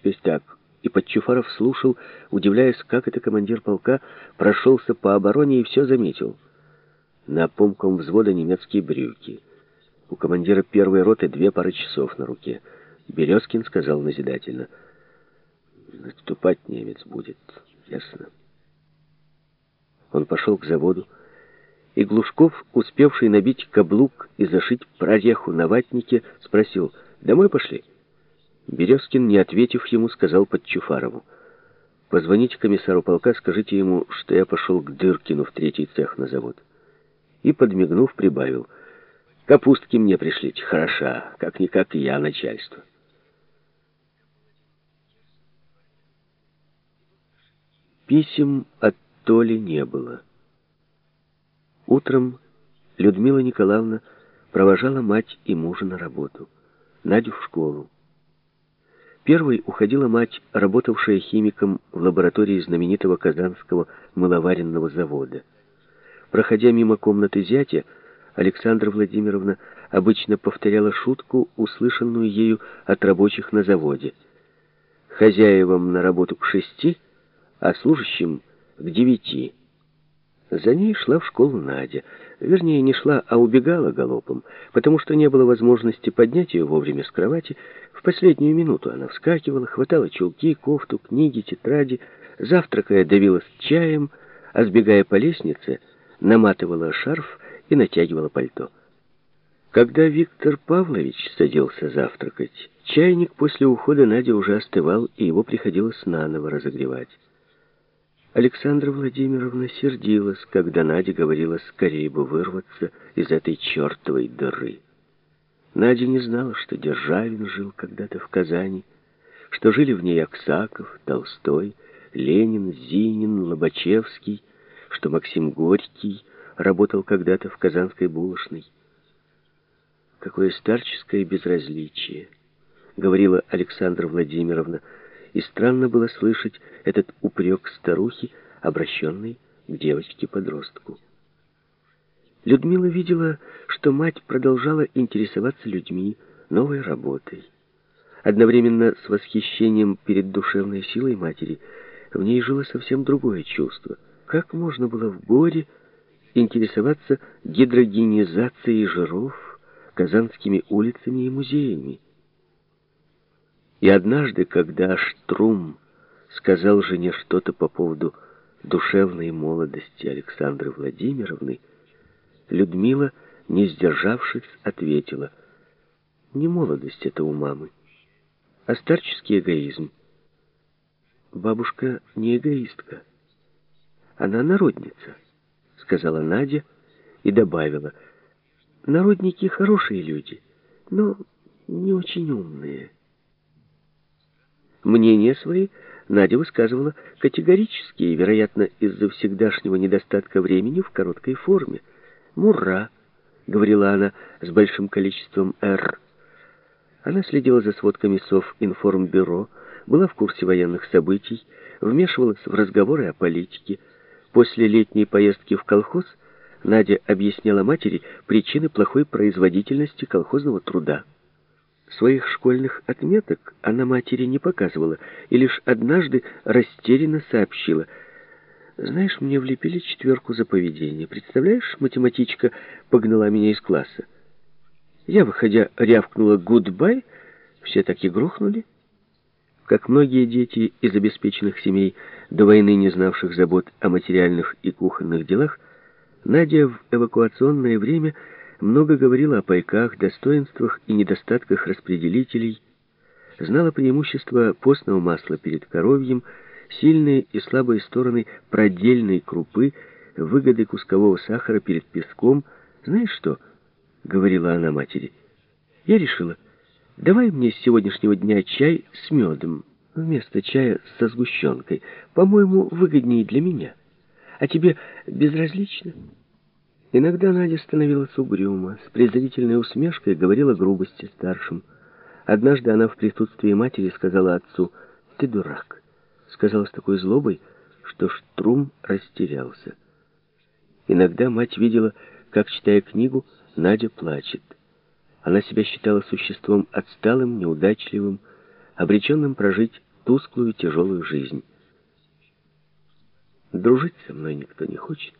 теперь так». И Подчуфаров слушал, удивляясь, как это командир полка прошелся по обороне и все заметил. На помком взвода немецкие брюки. У командира первой роты две пары часов на руке. Березкин сказал назидательно. «Наступать немец будет, ясно?» Он пошел к заводу, и Глушков, успевший набить каблук и зашить прореху на ватнике, спросил, «Домой пошли?» Березкин, не ответив ему, сказал Подчуфарову, «Позвоните комиссару полка, скажите ему, что я пошел к Дыркину в третий цех на завод». И, подмигнув, прибавил, «Капустки мне пришлите, хороша, как-никак я начальство». Писем от Толи не было. Утром Людмила Николаевна провожала мать и мужа на работу, Надю в школу. Первой уходила мать, работавшая химиком в лаборатории знаменитого казанского мыловаренного завода. Проходя мимо комнаты зятя, Александра Владимировна обычно повторяла шутку, услышанную ею от рабочих на заводе. «Хозяевам на работу к шести, а служащим к девяти». За ней шла в школу Надя. Вернее, не шла, а убегала галопом, потому что не было возможности поднять ее вовремя с кровати. В последнюю минуту она вскакивала, хватала чулки, кофту, книги, тетради, завтракая давилась чаем, а сбегая по лестнице, наматывала шарф и натягивала пальто. Когда Виктор Павлович садился завтракать, чайник после ухода Нади уже остывал, и его приходилось наново разогревать. Александра Владимировна сердилась, когда Надя говорила, скорее бы вырваться из этой чертовой дыры. Надя не знала, что Державин жил когда-то в Казани, что жили в ней Аксаков, Толстой, Ленин, Зинин, Лобачевский, что Максим Горький работал когда-то в Казанской булочной. Какое старческое безразличие, говорила Александра Владимировна, и странно было слышать этот упрек старухи, обращенный к девочке-подростку. Людмила видела, что мать продолжала интересоваться людьми, новой работой. Одновременно с восхищением перед душевной силой матери в ней жило совсем другое чувство. Как можно было в горе интересоваться гидрогенизацией жиров, казанскими улицами и музеями? И однажды, когда Штрум сказал жене что-то по поводу душевной молодости Александры Владимировны, Людмила, не сдержавшись, ответила, «Не молодость это у мамы, а старческий эгоизм. Бабушка не эгоистка, она народница», — сказала Надя и добавила, «Народники хорошие люди, но не очень умные». Мнения свои Надя высказывала категорически и, вероятно, из-за всегдашнего недостатка времени в короткой форме. «Мура», — говорила она с большим количеством «р». Она следила за сводками Совинформбюро, была в курсе военных событий, вмешивалась в разговоры о политике. После летней поездки в колхоз Надя объясняла матери причины плохой производительности колхозного труда. Своих школьных отметок она матери не показывала и лишь однажды растерянно сообщила. «Знаешь, мне влепили четверку за поведение. Представляешь, математичка погнала меня из класса. Я, выходя, рявкнула «гудбай», все так и грохнули. Как многие дети из обеспеченных семей, до войны не знавших забот о материальных и кухонных делах, Надя в эвакуационное время – много говорила о пайках, достоинствах и недостатках распределителей, знала преимущества постного масла перед коровьем, сильные и слабые стороны продельной крупы, выгоды кускового сахара перед песком. «Знаешь что?» — говорила она матери. «Я решила, давай мне с сегодняшнего дня чай с медом вместо чая со сгущенкой. По-моему, выгоднее для меня. А тебе безразлично?» Иногда Надя становилась угрюма, с презрительной усмешкой говорила грубости старшим. Однажды она в присутствии матери сказала отцу «Ты дурак», сказала с такой злобой, что Штрум растерялся. Иногда мать видела, как, читая книгу, Надя плачет. Она себя считала существом отсталым, неудачливым, обреченным прожить тусклую, тяжелую жизнь. Дружить со мной никто не хочет.